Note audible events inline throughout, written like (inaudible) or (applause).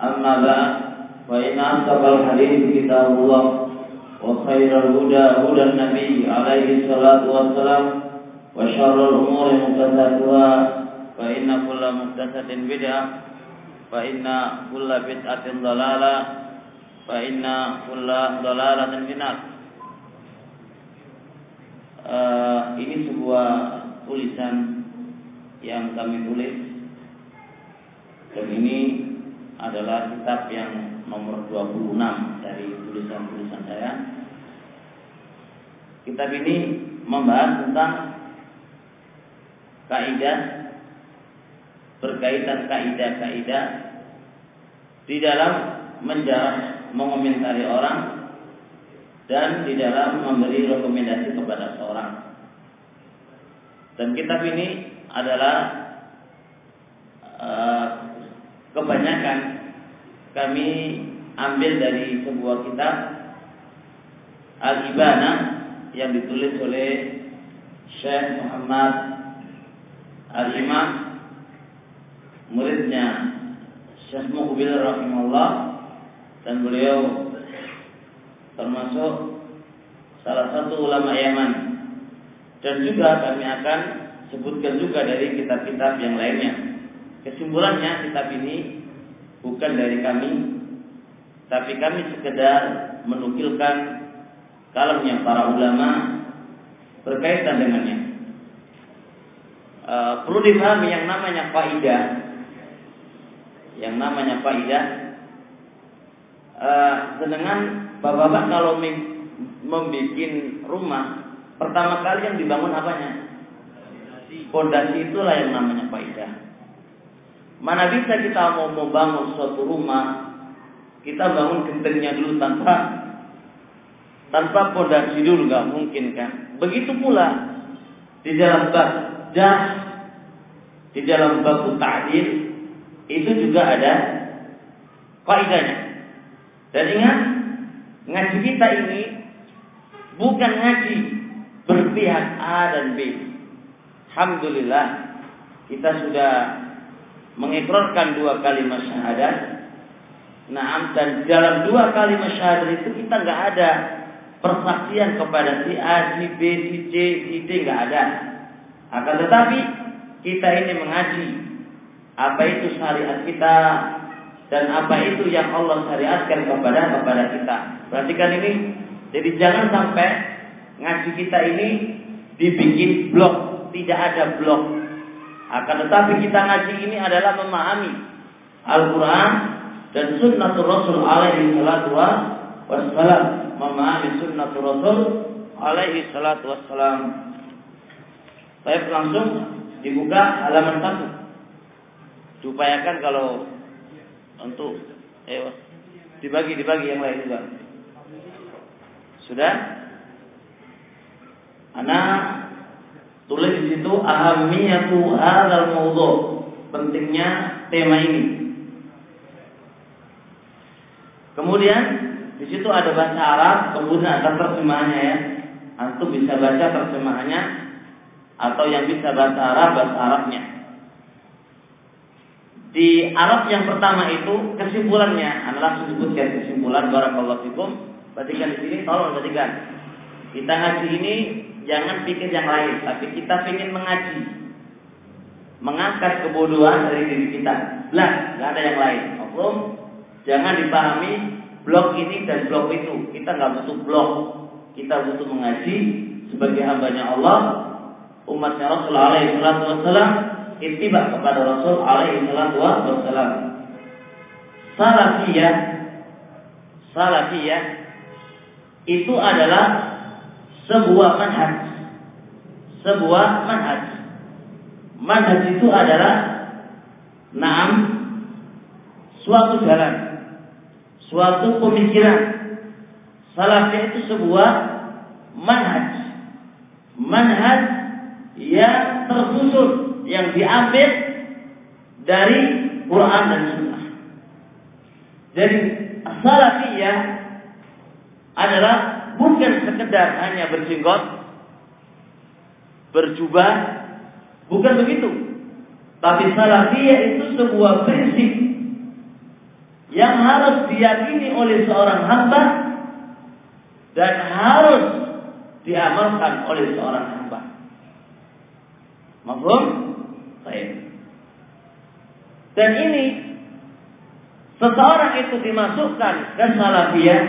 أما بعد فإن أصدق الحديث كتاب الله وخير الهدى هدى النبي عليه الصلاة والسلام وشر الأمور محدثاتها فإن كل محدثة بدعة فإن كل بدعة ضلالة فإن كل ضلالة في النار Uh, ini sebuah tulisan yang kami tulis dan ini adalah kitab yang nomor 26 dari tulisan-tulisan saya. Kitab ini membahas tentang kaidah berkaitan kaidah-kaidah di dalam menjarah mengomentari orang dan di dalam memberi rekomendasi kepada seorang. Dan kitab ini adalah uh, kebanyakan kami ambil dari sebuah kitab Al-Ibana yang ditulis oleh Syekh Muhammad Al-Imam muridnya Syekh Muqbil rahimahullah dan beliau termasuk salah satu ulama Yaman dan juga kami akan sebutkan juga dari kitab-kitab yang lainnya. Kesimpulannya kitab ini bukan dari kami, tapi kami sekedar menukilkan kalamnya para ulama berkaitan dengannya. E, perlu dipahami yang namanya faidah, yang namanya faidah. E, sedangkan bapak-bapak kalau membuat rumah, pertama kali yang dibangun apanya? Pondasi itulah yang namanya faidah. Mana bisa kita mau membangun suatu rumah, kita bangun gentengnya dulu tanpa tanpa pondasi dulu nggak mungkin kan. Begitu pula di dalam bab jas, di dalam bab ta'dil itu juga ada faedahnya. Dan ingat, ngaji kita ini bukan ngaji berpihak A dan B. Alhamdulillah kita sudah mengikrarkan dua kalimat syahadat. Nah, dan dalam dua kalimat syahadat itu kita nggak ada persaksian kepada si A, si B, si C, si D nggak ada. Akan tetapi kita ini mengaji apa itu syariat kita dan apa itu yang Allah syariatkan kepada kepada kita. Perhatikan ini. Jadi jangan sampai ngaji kita ini dibikin blok tidak ada blok. Akan tetapi kita ngaji ini adalah memahami Al-Quran dan sunnatul Rasul alaihi salatu wassalam. Memahami sunnatul Rasul alaihi salatu wassalam. Baik langsung dibuka halaman satu. Diupayakan kalau untuk eh, dibagi dibagi yang lain juga. Sudah? Anak Tulis di situ ahamiyatu hadzal maudhu. Pentingnya tema ini. Kemudian di situ ada bahasa Arab, kemudian ada terjemahannya ya. Antum bisa baca terjemahannya atau yang bisa bahasa Arab bahasa Arabnya. Di Arab yang pertama itu kesimpulannya adalah sebutkan kesimpulan barakallahu fikum. Perhatikan di sini tolong perhatikan. Kita ngaji ini jangan pikir yang lain, tapi kita ingin mengaji. Mengangkat kebodohan dari diri kita. Lah, nggak ada yang lain. Oke? Jangan dipahami blok ini dan blok itu. Kita nggak butuh blok. Kita butuh mengaji sebagai hambanya Allah, umatnya Rasul alaihi wassalam, ittiba kepada Rasul alaihi wassalam. Salafiyah Salafiyah itu adalah sebuah manhaj. Sebuah manhaj. Manhaj itu adalah naam suatu jalan. suatu pemikiran. Salafiyah itu sebuah manhaj. Manhaj yang tersusun, yang diambil dari Quran dan Sunnah. Jadi salafiyah adalah bukan sekedar hanya berjenggot, berjubah, bukan begitu. Tapi salafiyah itu sebuah prinsip yang harus diyakini oleh seorang hamba dan harus diamalkan oleh seorang hamba. Mahfum? Baik. Dan ini seseorang itu dimasukkan ke salafiyah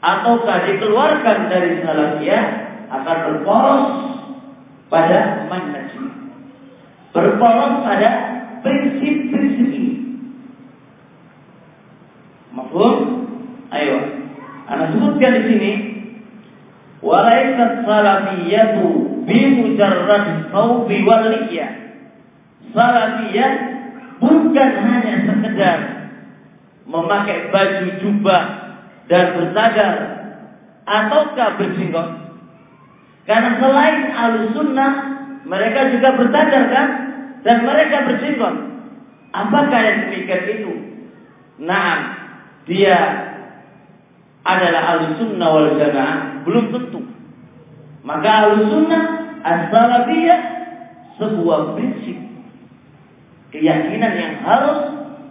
ataukah dikeluarkan dari salafiyah akan berporos pada manhaj berporos pada prinsip-prinsip ini. Mahfum? Ayo. Anda sebutkan di sini walaisat salafiyatu bi mujarrad thawbi wal Salafiyah bukan hanya sekedar memakai baju jubah dan bersadar ataukah berjenggot. Karena selain alus sunnah mereka juga bersadar kan dan mereka berjenggot. Apakah yang demikian itu? Nah, dia adalah alus sunnah wal jamaah belum tentu. Maka alus sunnah as-salafiyah sebuah prinsip keyakinan yang harus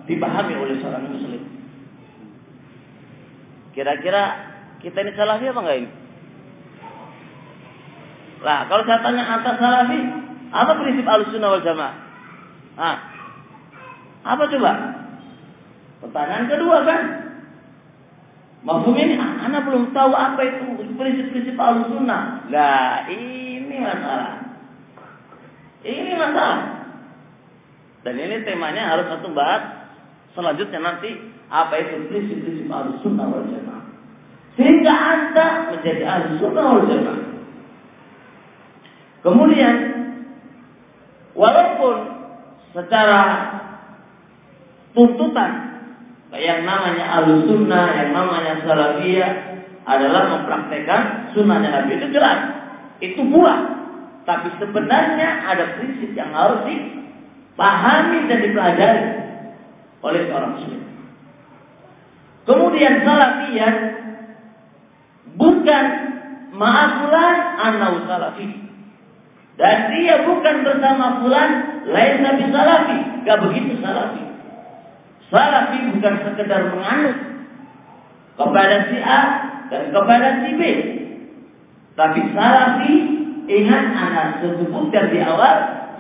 dipahami oleh seorang muslim. Kira-kira kita ini salafi apa enggak ini? Lah, kalau saya tanya atas salafi, apa prinsip al-sunnah wal jamaah? Ah, apa coba? Pertanyaan kedua kan? Maksud ini, anak belum tahu apa itu prinsip-prinsip al-sunnah. Ini masalah. Ini masalah. Dan ini temanya harus satu bahas selanjutnya nanti apa itu prinsip-prinsip harus sunnah wal jamaah. Sehingga anda menjadi harus sunnah wal jamaah. Kemudian walaupun secara tuntutan yang namanya alus sunnah, yang namanya salafiyah adalah mempraktekkan sunnahnya Nabi itu jelas. Itu buah. Tapi sebenarnya ada prinsip yang harus di pahami dan dipelajari oleh seorang muslim. Kemudian salafiyah bukan ma'afulan anau salafi. Dan dia bukan bersama fulan lain tapi salafi. Gak begitu salafi. Salafi bukan sekedar menganut kepada si A dan kepada si B. Tapi salafi ingat anak sebutkan di awal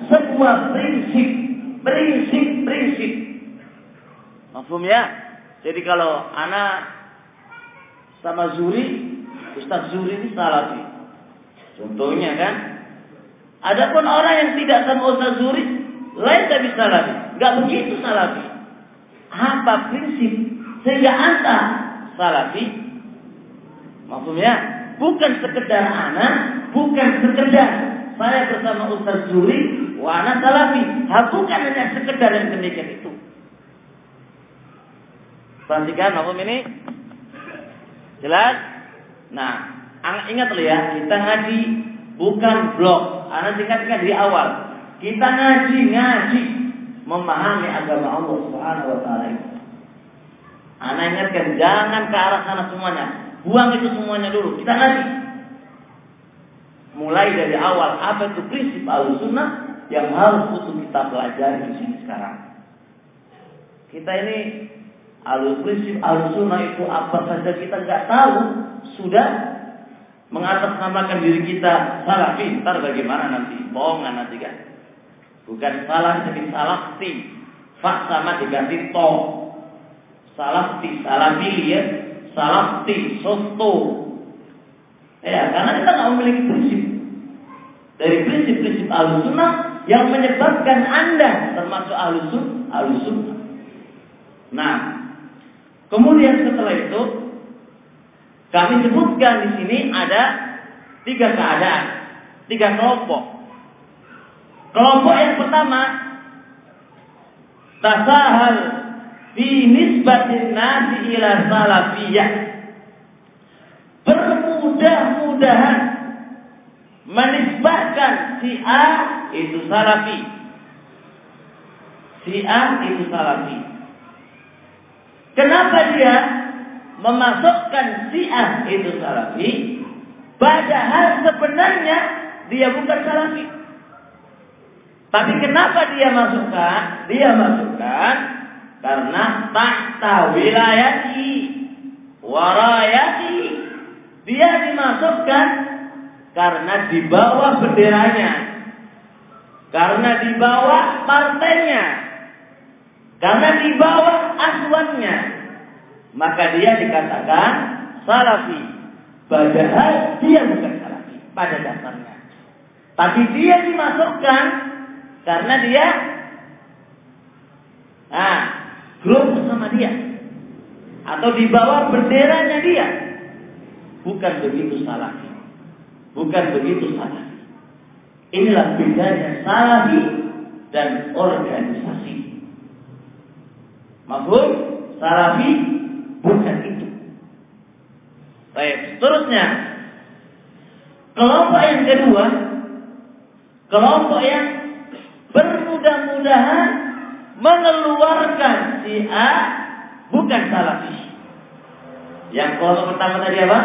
sebuah prinsip prinsip-prinsip. Mafhum ya? Jadi kalau anak sama Zuri, Ustaz Zuri ini salafi. Contohnya kan, Adapun orang yang tidak sama Ustaz Zuri, lain tapi salafi. Gak begitu salafi. Apa prinsip sehingga anta salafi? Mafhum ya? Bukan sekedar anak, bukan sekedar saya bersama Ustaz Zuri Wana salafi. Bukan hanya sekedar yang demikian itu. Perhatikan apa ini? Jelas? Nah, ingat loh ya, kita ngaji bukan blog. Anak ingatkan di awal. Kita ngaji, ngaji memahami agama Allah Subhanahu wa taala Anak ingatkan jangan ke arah sana semuanya. Buang itu semuanya dulu. Kita ngaji. Mulai dari awal apa itu prinsip al-sunnah yang harus untuk kita pelajari di sini sekarang. Kita ini alur prinsip alur sunnah itu apa saja kita nggak tahu sudah mengatasnamakan diri kita salah pintar bagaimana nanti? Bohongan nanti kan? Bukan salah jadi salafti fak sama diganti to. Salafti pilih ya. Salafti soto. Ya karena kita nggak memiliki prinsip. Dari prinsip-prinsip alur sunnah yang menyebabkan Anda termasuk alusun alusun. Nah, kemudian setelah itu kami sebutkan di sini ada tiga keadaan, tiga kelompok. Kelompok yang pertama tasahal fi nisbatin nasi ila salafiyah. Bermudah-mudahan menisbahkan si A itu salafi. Si A itu salafi. Kenapa dia memasukkan si A itu salafi? Padahal sebenarnya dia bukan salafi. Tapi kenapa dia masukkan? Dia masukkan karena tahta wilayati warayati. Dia dimasukkan karena di bawah benderanya. Karena di bawah partainya. Karena di bawah asuhannya. Maka dia dikatakan salafi. Padahal dia bukan salafi pada dasarnya. Tapi dia dimasukkan karena dia nah, grup bersama dia. Atau di bawah benderanya dia. Bukan begitu salafi. Bukan begitu salafi. Inilah bedanya salafi dan organisasi. Mafhum? Salafi bukan itu. Baik, seterusnya kelompok yang kedua, kelompok yang bermudah-mudahan mengeluarkan si A bukan salafi. Yang kelompok pertama tadi apa?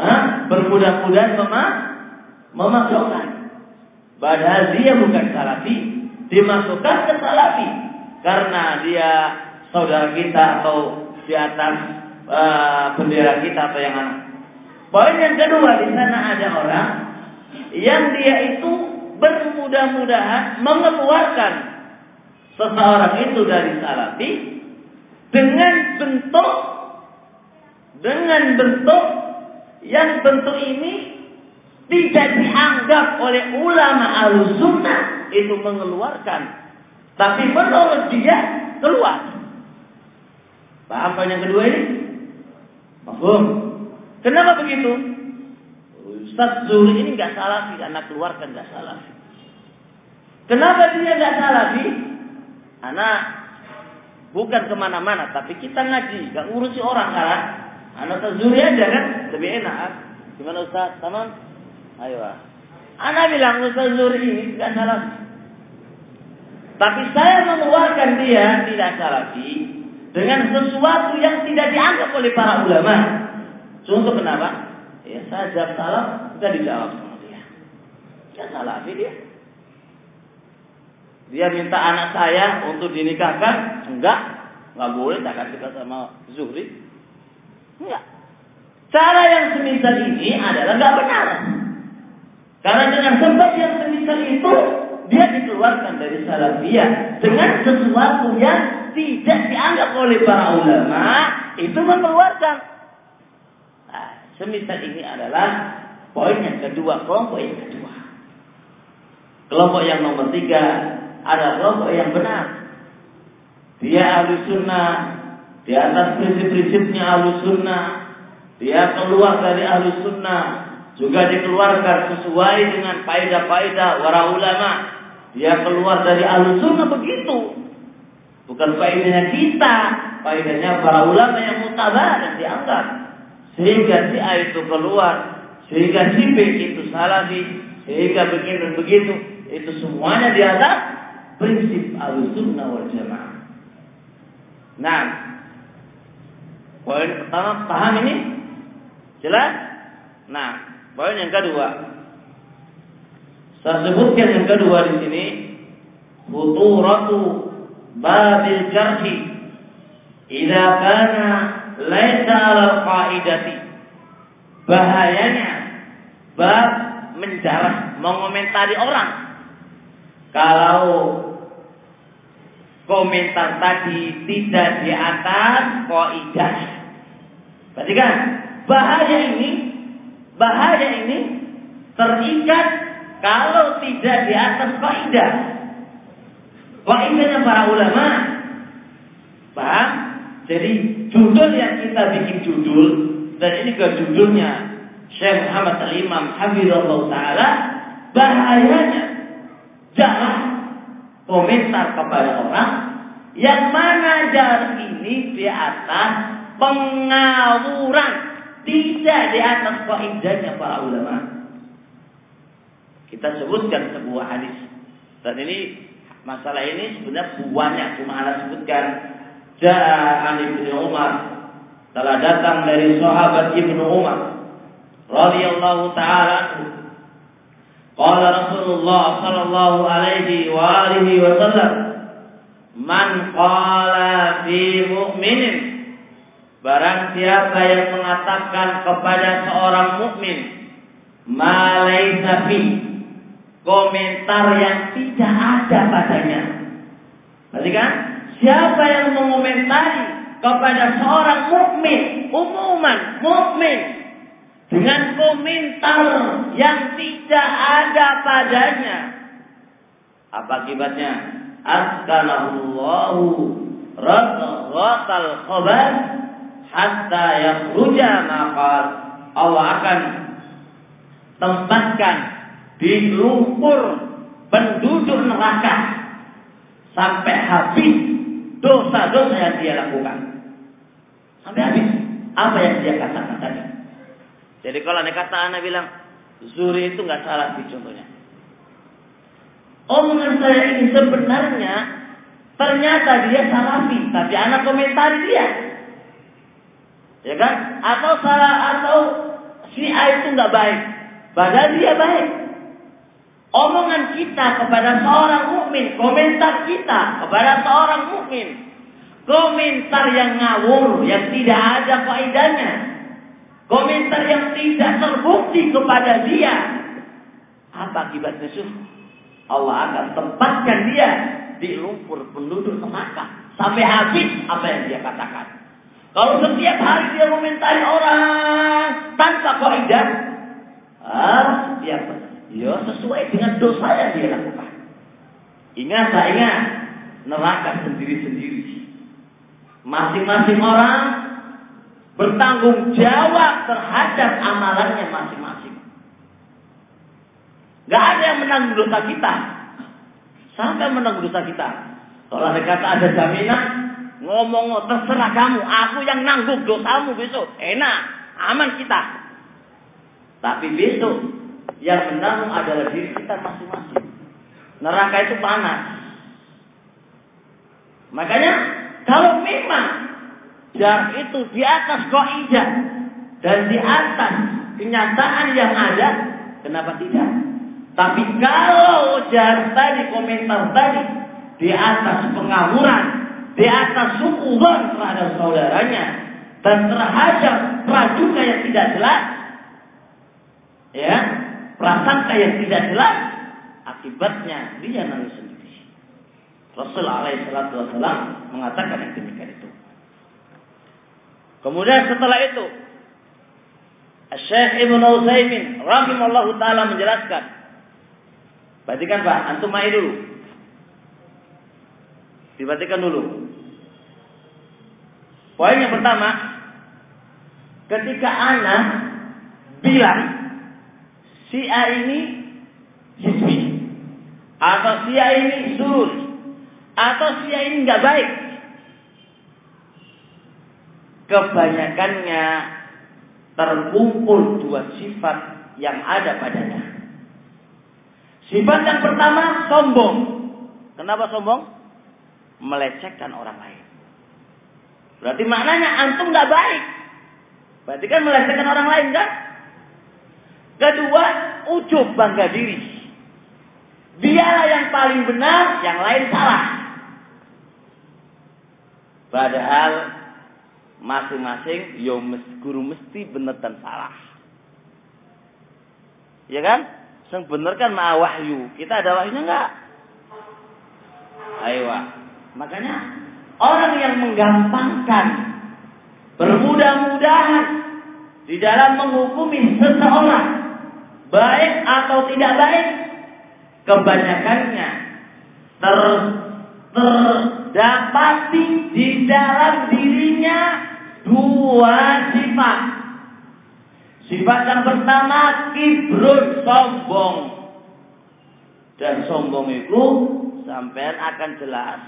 Hah? Bermudah-mudahan memak memasukkan. Padahal dia bukan salafi, dimasukkan ke salafi karena dia saudara kita atau di atas uh, bendera kita atau yang anak. Poin yang kedua di sana ada orang yang dia itu bermudah-mudahan mengeluarkan seseorang itu dari salafi dengan bentuk dengan bentuk yang bentuk ini tidak dianggap oleh ulama al-sunnah itu mengeluarkan. Tapi menurut dia keluar. Paham poin yang kedua ini? Mahfum. Kenapa begitu? Ustaz Zuhri ini nggak salafi, anak keluarkan nggak salafi. Kenapa dia nggak salafi? Anak bukan ke mana-mana, tapi kita ngaji, nggak ngurusi orang kan? Anak Zuhri aja kan, lebih enak. Gimana Ustaz? Tamam? Ayo. Anak bilang Ustaz Zuhri ini nggak salafi. Tapi saya mengeluarkan dia tidak salafi dengan sesuatu yang tidak dianggap oleh para ulama. Contoh kenapa? Ya saya jawab salam, tidak dijawab sama dia. Ya salafi dia. Dia minta anak saya untuk dinikahkan, enggak, enggak boleh tak kasih sama Zuhri. Enggak. Cara yang semisal ini adalah enggak benar. Karena dengan sebab yang semisal itu dia dikeluarkan dari salafiyah dengan sesuatu yang tidak dianggap oleh para ulama itu mengeluarkan. Nah, semisal ini adalah poin yang kedua, kelompok yang kedua. Kelompok yang nomor tiga ada kelompok yang benar. Dia ahli sunnah, di atas prinsip-prinsipnya ahli sunnah, dia keluar dari ahli sunnah, juga dikeluarkan sesuai dengan faedah-faedah para ulama. Dia keluar dari ahli sunnah begitu. Bukan faedahnya kita, faedahnya para ulama yang mutabar yang dianggap. Sehingga si A itu keluar, sehingga si B itu salafi, sehingga begini begitu, itu semuanya di atas prinsip al-sunnah wal jamaah. Nah, poin pertama paham ini? Jelas? Nah, poin yang kedua. Saya sebutkan yang kedua di sini, futuratu babil jarhi. Idza kana laisa al qaidati bahayanya bab menjarah mengomentari orang. Kalau komentar tadi tidak di atas kaidah perhatikan bahaya ini bahaya ini terikat kalau tidak di atas kaidah Kaidahnya para ulama. Paham? Jadi judul yang kita bikin judul dan ini ke judulnya Syekh Muhammad Al-Imam Habibullah Ta'ala bahayanya jangan komentar kepada orang Yang mana jar ini di atas pengawuran. Tidak di atas kaidahnya para ulama. Kita sebutkan sebuah hadis. Dan ini masalah ini sebenarnya banyak cuma anda sebutkan. Ja'a Ibnu Umar. Telah datang dari sahabat Ibnu Umar. Radhiyallahu taala Qala Rasulullah sallallahu alaihi wa alihi wasallam Man qala fi mu'minin. Barang siapa yang mengatakan kepada seorang mukmin ma laisa komentar yang tidak ada padanya. Berarti kan? Siapa yang mengomentari kepada seorang mukmin, umuman mukmin dengan komentar yang tidak ada padanya. Apa akibatnya? Askanahullahu radghatal khabar hatta yakhruja maqal. Allah akan tempatkan di lumpur penduduk neraka sampai habis dosa-dosa yang dia lakukan. Sampai habis apa yang dia katakan tadi. Jadi kalau anda kata anak bilang Zuri itu nggak salah sih contohnya. Omongan saya ini sebenarnya ternyata dia salafi, tapi anak komentari dia. Ya kan? Atau salah atau si A itu nggak baik, padahal dia baik. Omongan kita kepada seorang mukmin, komentar kita kepada seorang mukmin, komentar yang ngawur, yang tidak ada faedahnya, Komentar yang tidak terbukti kepada dia. Apa akibatnya suh? Allah akan tempatkan dia di lumpur penduduk neraka. Sampai habis apa yang dia katakan. Kalau setiap hari dia komentari orang tanpa kaidah, ah, setiap ya sesuai dengan dosa yang dia lakukan. Ingat, tak ingat, neraka sendiri-sendiri. Masing-masing orang bertanggung jawab terhadap amalannya masing-masing. Gak ada yang menanggung dosa kita. Sampai menanggung dosa kita. Kalau ada kata ada jaminan, ngomong terserah kamu, aku yang nanggung dosamu besok. Enak, aman kita. Tapi besok yang menanggung adalah diri kita masing-masing. Neraka itu panas. Makanya kalau memang jar itu di atas kaidah dan di atas kenyataan yang ada, kenapa tidak? Tapi kalau jar tadi komentar tadi di atas pengawuran, di atas sukuban terhadap saudaranya dan terhadap prajuga yang tidak jelas, ya prasangka yang tidak jelas, akibatnya dia nangis sendiri. Rasulullah SAW mengatakan yang demikian itu. Kemudian setelah itu Syekh Ibn Utsaimin rahimallahu taala menjelaskan. Perhatikan Pak, antum mai dulu. Diperhatikan dulu. Poin yang pertama, ketika anak bilang si A ini hizbi atau si A ini surut atau si A ini nggak baik kebanyakannya terkumpul dua sifat yang ada padanya. Sifat yang pertama sombong. Kenapa sombong? Melecehkan orang lain. Berarti maknanya antum nggak baik. Berarti kan melecehkan orang lain kan? Kedua, ujub bangga diri. Dialah yang paling benar, yang lain salah. Padahal masing-masing yo guru mesti bener dan salah. Ya kan? Yang bener kan ma wahyu. Kita ada wahyunya enggak? Ayo. Makanya orang yang menggampangkan bermudah-mudahan di dalam menghukumi seseorang baik atau tidak baik kebanyakannya ter terdapati di dalam dirinya dua sifat. Sifat yang pertama kibrun sombong. Dan sombong itu sampean akan jelas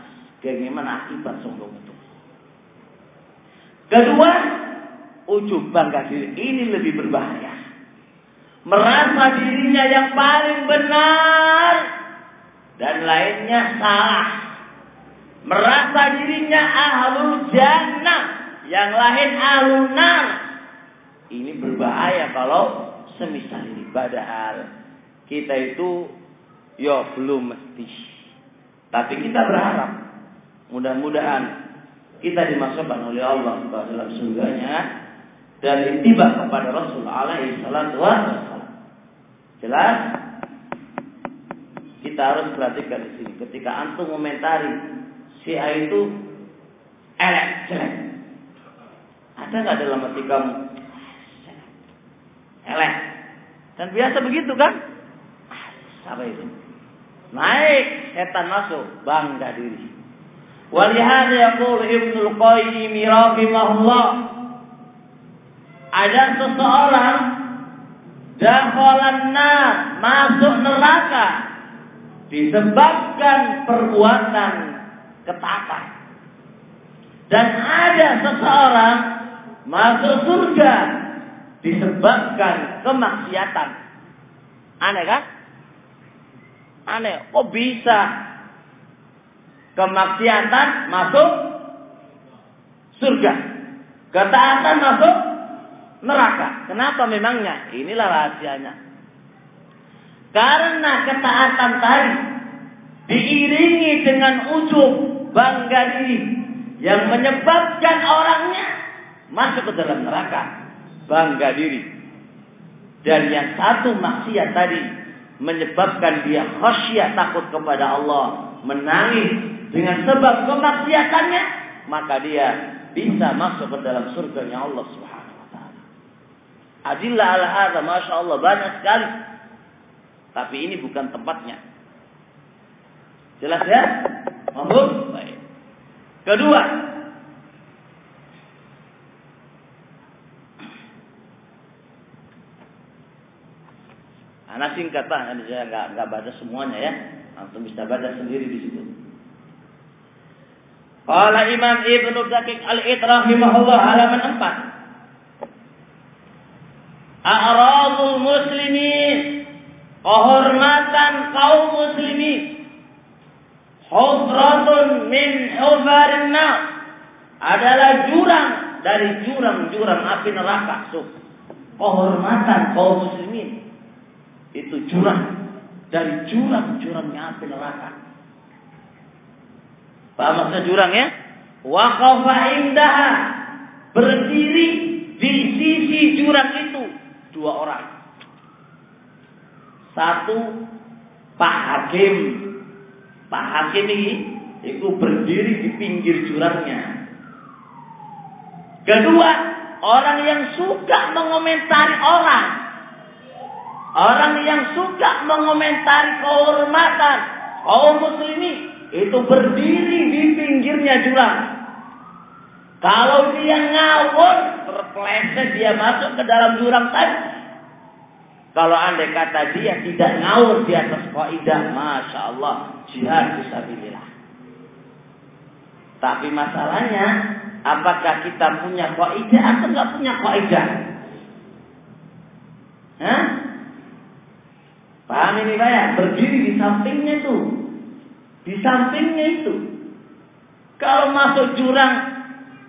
Bagaimana akibat sombong itu? Kedua, ujub bangga diri ini lebih berbahaya. Merasa dirinya yang paling benar dan lainnya salah. Merasa dirinya ahlul jannah, yang lain ahlul nar. Ini berbahaya kalau semisal ini. Padahal kita itu ya belum mesti. Tapi kita berharap mudah-mudahan kita dimasukkan oleh Allah ke dalam surganya dan tiba kepada Rasul alaihi salatu Jelas? Kita harus perhatikan di sini. Ketika antum komentari si A itu elek, jelek. Ada nggak dalam hati kamu? Elek. Dan biasa begitu kan? Apa itu? Naik, setan masuk, bangga diri. Walihada yaqul Ibnu Qayyim rahimahullah ada seseorang dakhalan nar masuk neraka disebabkan perbuatan ketaatan. Dan ada seseorang masuk surga disebabkan kemaksiatan. Aneh kan? Aneh. Kok bisa kemaksiatan masuk surga? Ketaatan masuk neraka. Kenapa memangnya? Inilah rahasianya. Karena ketaatan tadi diiringi dengan ujub bangga diri yang menyebabkan orangnya masuk ke dalam neraka bangga diri dan yang satu maksiat tadi menyebabkan dia khasyat takut kepada Allah menangis dengan sebab kemaksiatannya maka dia bisa masuk ke dalam surganya Allah Subhanahu. Adillah ala hadza masyaallah banyak sekali. Tapi ini bukan tempatnya. Jelas ya? Mahmud? Baik. Kedua, Anak singkat pak, saya nggak nggak baca semuanya ya, langsung bisa baca sendiri di situ. Qala Imam Ibnu Daqiq Al-Itrahimahullah halaman 4. A'radul muslimin. Kehormatan kaum muslimin. Hufratun min hufarin adalah jurang dari jurang-jurang api neraka. So, kehormatan kaum muslimin. Itu jurang dari jurang-jurangnya api neraka. Paham maksud jurang ya? Waqafa indaha. Berdiri di sisi jurang itu dua orang. Satu Pak Hakim. Pak Hakim ini itu berdiri di pinggir jurangnya. Kedua, orang yang suka mengomentari orang. Orang yang suka mengomentari kehormatan kaum muslimin itu berdiri di pinggirnya jurang. Kalau dia ngawur, terpleset dia masuk ke dalam jurang tadi. Kalau anda kata dia tidak ngawur di atas kaidah, masya Allah, jihad fisabilillah. Tapi masalahnya, apakah kita punya kaidah atau nggak punya kaidah? Hah? Paham ini ya? Berdiri di sampingnya tuh. Di sampingnya itu. Kalau masuk jurang,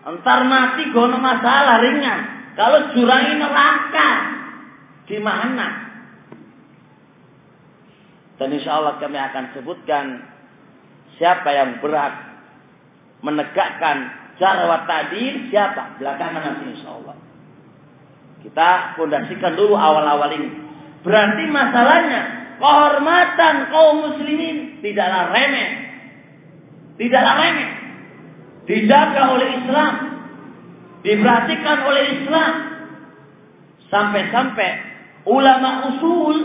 entar mati gono masalah ringan. Kalau jurang ini neraka, gimana? Dan insya Allah kami akan sebutkan siapa yang berat menegakkan jarawat tadi, siapa belakangan nanti insya Allah. Kita fondasikan dulu awal-awal ini. Berarti masalahnya kehormatan kaum muslimin tidaklah remeh. Tidaklah remeh. Dijaga oleh Islam. Diperhatikan oleh Islam. Sampai-sampai ulama usul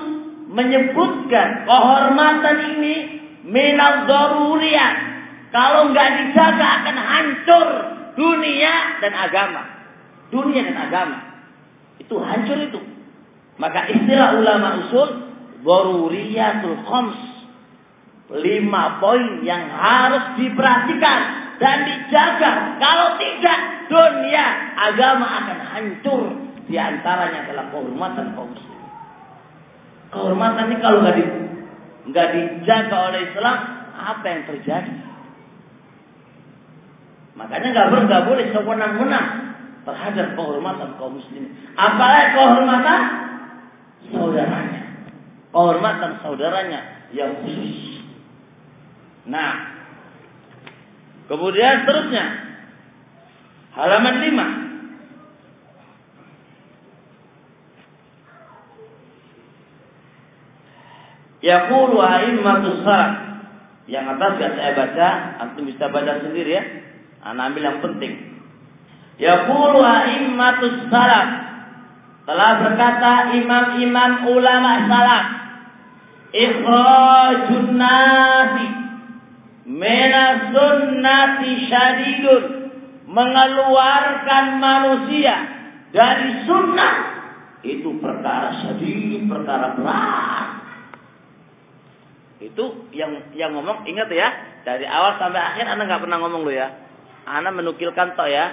menyebutkan kehormatan ini minal daruriyah. Kalau nggak dijaga akan hancur dunia dan agama. Dunia dan agama. Itu hancur itu. Maka istilah ulama usul Daruriyatul khams. lima poin yang harus diperhatikan dan dijaga. Kalau tidak, dunia agama akan hancur. Di antaranya adalah kehormatan kaum muslim. Kehormatan ini kalau nggak di, dijaga oleh Islam, apa yang terjadi? Makanya nggak boleh nggak boleh sewenang-wenang terhadap kehormatan kaum muslim. Apalagi kehormatan saudaranya, kehormatan saudaranya yang khusus. Nah, kemudian seterusnya halaman 5. Yaqulu a'immatus salaf. Yang atas gak saya baca, antum bisa baca sendiri ya. Anak ambil yang penting. Yaqulu a'immatus salaf. Telah berkata imam-imam ulama salaf. Ikhrajun nasi Mena sunnati syadidun. Mengeluarkan manusia dari sunnah. Itu perkara syadid, perkara berat. Itu yang yang ngomong ingat ya. Dari awal sampai akhir Anda nggak pernah ngomong lo ya. Anda menukilkan toh ya.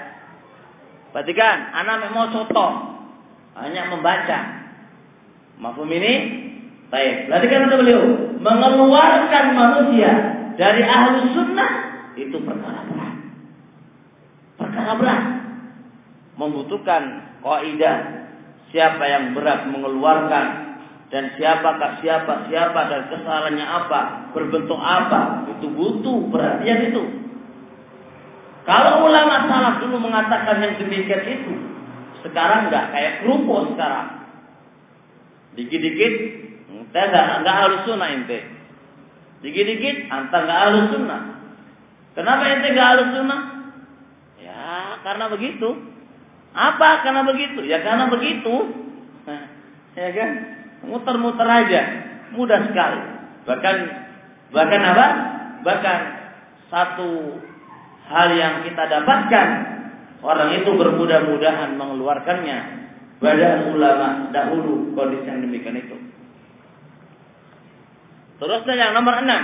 Perhatikan, Anda mau contoh. Hanya membaca. Mafhum ini? Baik. Perhatikan untuk beliau. Mengeluarkan manusia dari ahlu sunnah itu perkara berat. Perkara berat. Membutuhkan kaidah siapa yang berat mengeluarkan dan siapakah siapa siapa dan kesalahannya apa, berbentuk apa, itu butuh perhatian itu. Kalau ulama salaf dulu mengatakan yang demikian itu, sekarang nggak kayak kerupuk sekarang. Dikit-dikit, enggak enggak harus sunnah ente. Dikit-dikit antar nggak halus sunnah. Kenapa ente nggak halus sunnah? Ya karena begitu. Apa karena begitu? Ya karena begitu. (laughs) ya kan? Muter-muter aja. Mudah sekali. Bahkan bahkan apa? Bahkan satu hal yang kita dapatkan orang itu bermudah-mudahan mengeluarkannya badan ulama dahulu kondisi yang demikian itu. Terusnya yang nomor enam.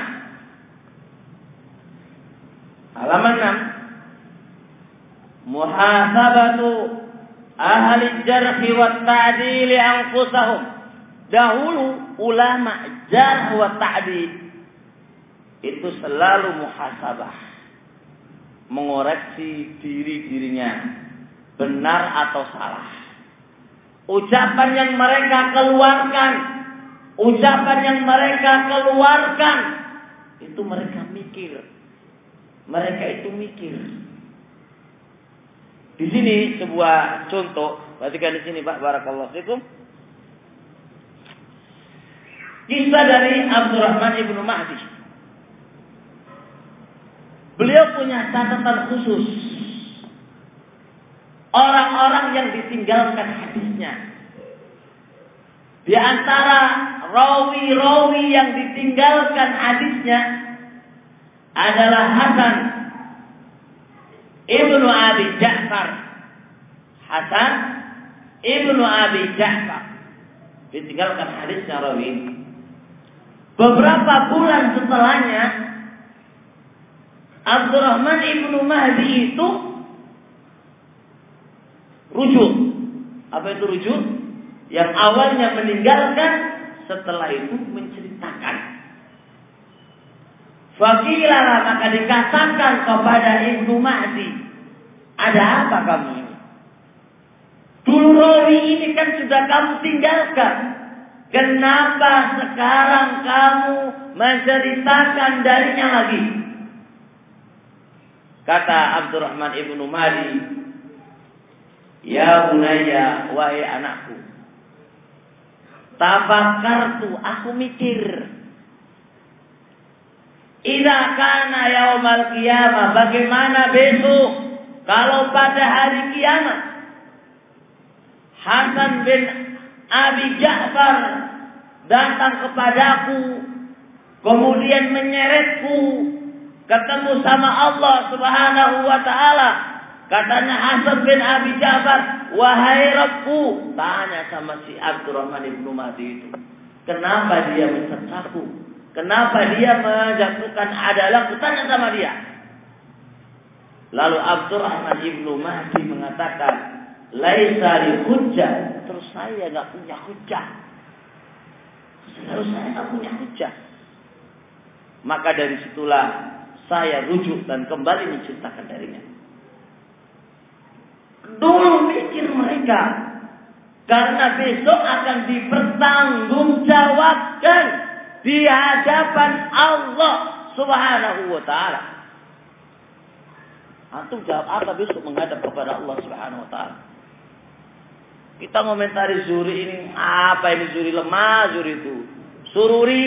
Halaman enam. Muhasabatu ahli jarhi wa ta'dili anfusahum. Dahulu ulama jarh wa ta'dil itu selalu muhasabah. Mengoreksi diri-dirinya. Benar atau salah. Ucapan yang mereka keluarkan Ucapan yang mereka keluarkan itu mereka mikir. Mereka itu mikir. Di sini sebuah contoh, perhatikan di sini Pak Barakallahu fikum. Kisah dari Abdurrahman ibnu Mahdi. Beliau punya catatan khusus. Orang-orang yang ditinggalkan hadisnya. Di antara rawi-rawi yang ditinggalkan hadisnya adalah Hasan Ibnu Abi Ja'far. Hasan Ibnu Abi Ja'far. Ditinggalkan hadisnya rawi. Beberapa bulan setelahnya Abdurrahman Ibnu Mahdi itu rujuk. Apa itu rujuk? yang awalnya meninggalkan setelah itu menceritakan. Fakilah maka dikatakan kepada Ibnu Mahdi, ada apa kamu ini? Dulu rawi ini kan sudah kamu tinggalkan. Kenapa sekarang kamu menceritakan darinya lagi? Kata Abdurrahman Ibnu Mahdi, Ya bunaya, wahai anakku, Tafakartu, aku mikir. Ida kana yaumal kiamah, bagaimana besok kalau pada hari kiamat Hasan bin Abi Ja'far datang kepadaku kemudian menyeretku ketemu sama Allah Subhanahu wa taala Katanya Hasan bin Abi Ja'far, wahai tanya sama si Abdurrahman ibnu Mahdi itu. Kenapa dia mencercaku? Kenapa dia menjatuhkan adalah kutanya sama dia. Lalu Abdurrahman ibnu Mahdi mengatakan, Laisa li hujjah. Terus saya nggak punya hujjah. Terus saya nggak punya hujjah. Maka dari situlah saya rujuk dan kembali menceritakan darinya. Dulu mikir mereka. Karena besok akan dipertanggungjawabkan di hadapan Allah Subhanahu wa taala. Antum jawab apa besok menghadap kepada Allah Subhanahu wa taala? Kita ngomentari Zuri ini apa ini Zuri lemah, Zuri itu sururi.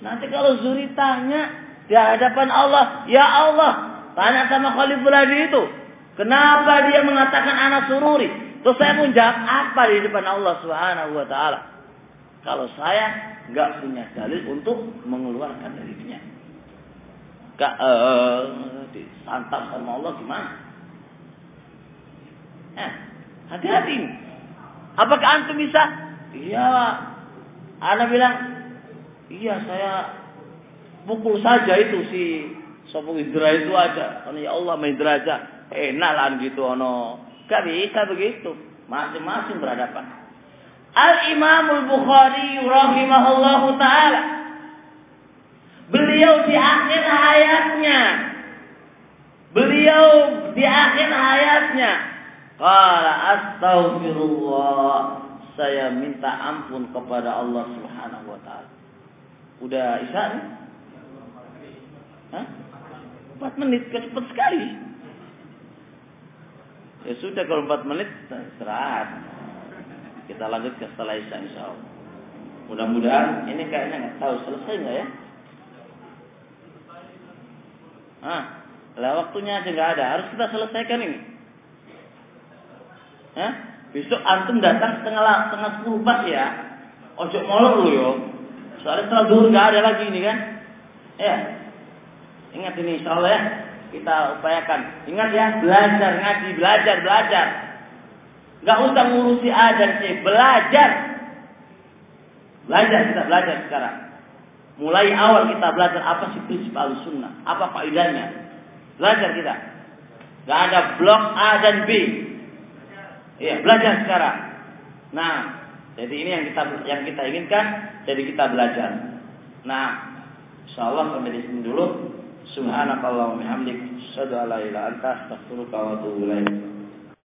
Nanti kalau Zuri tanya di hadapan Allah, ya Allah, tanya sama Khalifah itu, kenapa dia mengatakan anak sururi? Terus saya pun jawab apa di depan Allah Subhanahu wa taala? Kalau saya nggak punya dalil untuk mengeluarkan dirinya. Gak uh, disantap sama Allah gimana? Eh, hati-hati. Apakah antum bisa? Iya, Ana bilang, iya saya pukul saja itu si Sopo Indra itu aja. Karena ya Allah main aja. Enak lah gitu ono. Gak bisa begitu. Masing-masing berhadapan. Al-Imam Al-Bukhari rahimahullahu taala Beliau di akhir hayatnya Beliau di akhir hayatnya Qala astaghfirullah Saya minta ampun kepada Allah subhanahu wa ta'ala Udah isya? Hah? 4 menit, cepat sekali Ya sudah kalau 4 menit istirahat kita lanjut ke setelah Isya insya Allah. Mudah-mudahan ini kayaknya nggak tahu selesai nggak ya? Ah, lah waktunya aja nggak ada. Harus kita selesaikan ini. Hah? Besok antum datang setengah setengah sepuluh pas ya. Ojo molor lu yo. Soalnya setelah dulu nggak ada lagi ini kan. Ya. Ingat ini insya ya. Kita upayakan. Ingat ya, belajar ngaji, belajar, belajar. Gak usah ngurusi A dan C. Belajar. Belajar kita belajar sekarang. Mulai awal kita belajar apa sih prinsip al-sunnah. Apa faedahnya. Belajar kita. Gak ada blok A dan B. Iya, belajar sekarang. Nah, jadi ini yang kita yang kita inginkan. Jadi kita belajar. Nah, insyaallah sampai di sini dulu. Subhanakallahumma hamdik. Asyhadu an la ilaha illa anta astaghfiruka wa atubu ilaik.